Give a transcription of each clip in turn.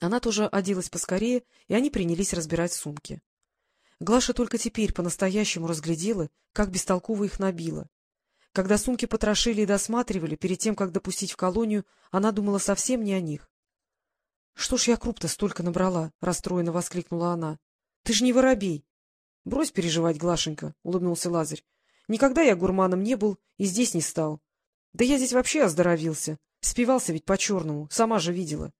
Она тоже оделась поскорее, и они принялись разбирать сумки. Глаша только теперь по-настоящему разглядела, как бестолково их набила. Когда сумки потрошили и досматривали, перед тем, как допустить в колонию, она думала совсем не о них. — Что ж я круп-то столько набрала? — расстроенно воскликнула она. — Ты же не воробей. — Брось переживать, Глашенька, — улыбнулся Лазарь. — Никогда я гурманом не был и здесь не стал. Да я здесь вообще оздоровился. Спивался ведь по-черному, сама же видела.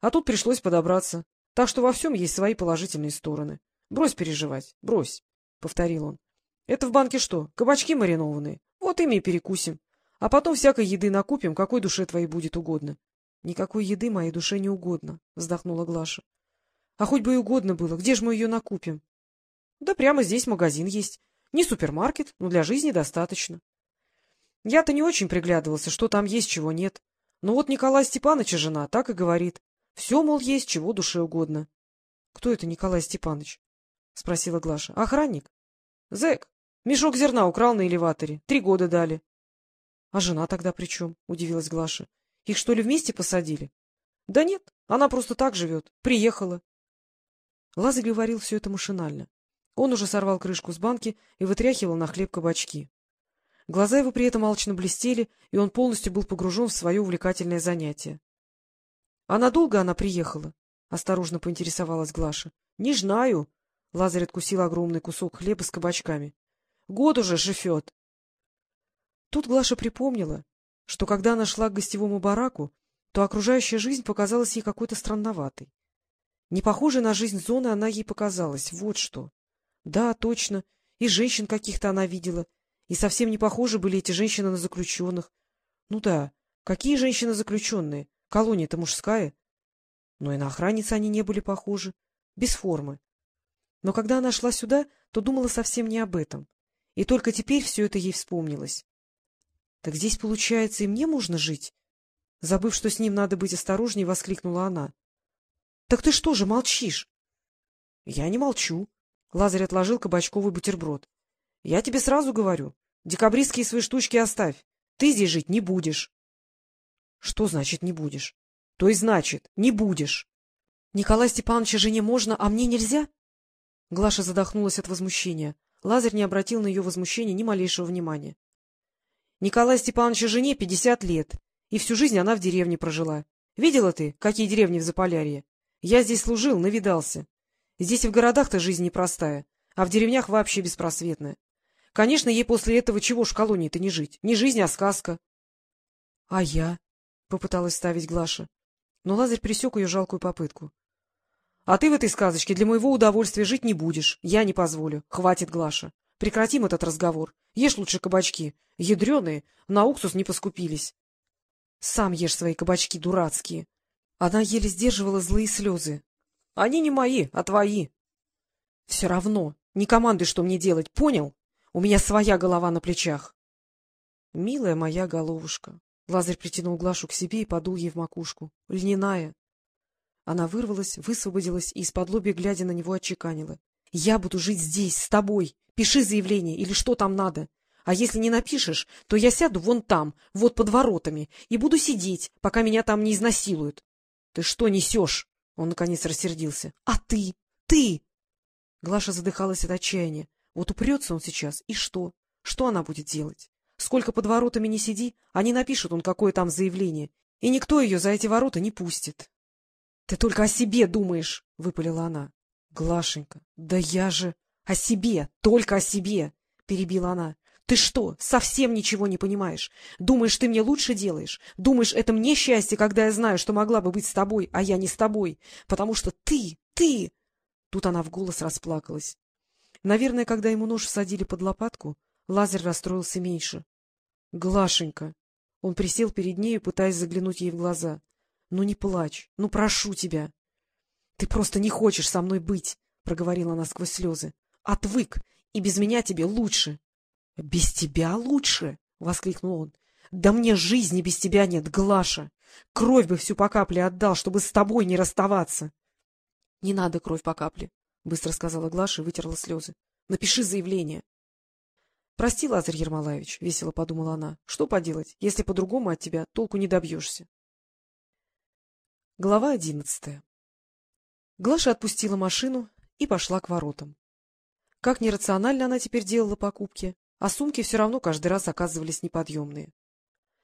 А тут пришлось подобраться. Так что во всем есть свои положительные стороны. Брось переживать, брось, — повторил он. — Это в банке что, кабачки маринованные? Вот ими и перекусим. А потом всякой еды накупим, какой душе твоей будет угодно. — Никакой еды моей душе не угодно, — вздохнула Глаша. — А хоть бы и угодно было, где же мы ее накупим? — Да прямо здесь магазин есть. Не супермаркет, но для жизни достаточно. Я-то не очень приглядывался, что там есть, чего нет. Но вот Николай Степановича жена так и говорит. Все, мол, есть, чего душе угодно. — Кто это Николай Степанович? — спросила Глаша. — Охранник? — Зэк. Мешок зерна украл на элеваторе. Три года дали. — А жена тогда при чем? — удивилась Глаша. — Их что ли вместе посадили? — Да нет, она просто так живет. Приехала. Лазарь говорил все это машинально. Он уже сорвал крышку с банки и вытряхивал на хлеб кабачки. Глаза его при этом алчно блестели, и он полностью был погружен в свое увлекательное занятие. — А надолго она приехала? — осторожно поинтересовалась Глаша. — Не знаю. Лазарь откусил огромный кусок хлеба с кабачками. — Год уже живет. Тут Глаша припомнила, что когда она шла к гостевому бараку, то окружающая жизнь показалась ей какой-то странноватой. Не похожей на жизнь зоны она ей показалась. Вот что. Да, точно, и женщин каких-то она видела, и совсем не похожи были эти женщины на заключенных. Ну да, какие женщины заключенные? Колония-то мужская. Но и на охранниц они не были похожи. Без формы. Но когда она шла сюда, то думала совсем не об этом. И только теперь все это ей вспомнилось. Так здесь, получается, и мне можно жить? Забыв, что с ним надо быть осторожней, воскликнула она. — Так ты что же молчишь? — Я не молчу. Лазарь отложил кабачковый бутерброд. — Я тебе сразу говорю. Декабристские свои штучки оставь. Ты здесь жить не будешь. — Что значит не будешь? — То и значит, не будешь. — Николай Степановича жене можно, а мне нельзя? Глаша задохнулась от возмущения. Лазарь не обратил на ее возмущение ни малейшего внимания. — Николай Степановича жене пятьдесят лет, и всю жизнь она в деревне прожила. Видела ты, какие деревни в Заполярье? Я здесь служил, навидался. Здесь и в городах-то жизнь непростая, а в деревнях вообще беспросветная. Конечно, ей после этого чего ж колонии-то не жить? Не жизнь, а сказка. — А я? — попыталась ставить Глаша. Но Лазарь пресек ее жалкую попытку. — А ты в этой сказочке для моего удовольствия жить не будешь. Я не позволю. Хватит, Глаша. Прекратим этот разговор. Ешь лучше кабачки. Ядреные, на уксус не поскупились. — Сам ешь свои кабачки дурацкие. Она еле сдерживала злые слезы. — Они не мои, а твои. — Все равно. Не командуй, что мне делать, понял? У меня своя голова на плечах. — Милая моя головушка, Лазарь притянул Глашу к себе и подул ей в макушку. — Льняная. Она вырвалась, высвободилась и из-под лоби, глядя на него, отчеканила. — Я буду жить здесь, с тобой. Пиши заявление или что там надо. А если не напишешь, то я сяду вон там, вот под воротами, и буду сидеть, пока меня там не изнасилуют. — Ты что несешь? — он наконец рассердился. — А ты? Ты? Глаша задыхалась от отчаяния. Вот упрется он сейчас, и что? Что она будет делать? Сколько под воротами не сиди, они напишут он какое там заявление, и никто ее за эти ворота не пустит. — Ты только о себе думаешь, — выпалила она. — Глашенька, да я же... — О себе, только о себе, — перебила она. — Ты что, совсем ничего не понимаешь? Думаешь, ты мне лучше делаешь? Думаешь, это мне счастье, когда я знаю, что могла бы быть с тобой, а я не с тобой? Потому что ты, ты... Тут она в голос расплакалась. Наверное, когда ему нож всадили под лопатку, Лазарь расстроился меньше. — Глашенька! Он присел перед нею, пытаясь заглянуть ей в глаза. — Ну не плачь, ну прошу тебя! — Ты просто не хочешь со мной быть, — проговорила она сквозь слезы. — Отвык, и без меня тебе лучше. — Без тебя лучше? — воскликнул он. — Да мне жизни без тебя нет, Глаша! Кровь бы всю по капле отдал, чтобы с тобой не расставаться. — Не надо кровь по капле, — быстро сказала Глаша и вытерла слезы. — Напиши заявление. — Прости, Лазарь Ермолаевич, — весело подумала она. — Что поделать, если по-другому от тебя толку не добьешься? Глава одиннадцатая Глаша отпустила машину и пошла к воротам. Как нерационально она теперь делала покупки, а сумки все равно каждый раз оказывались неподъемные.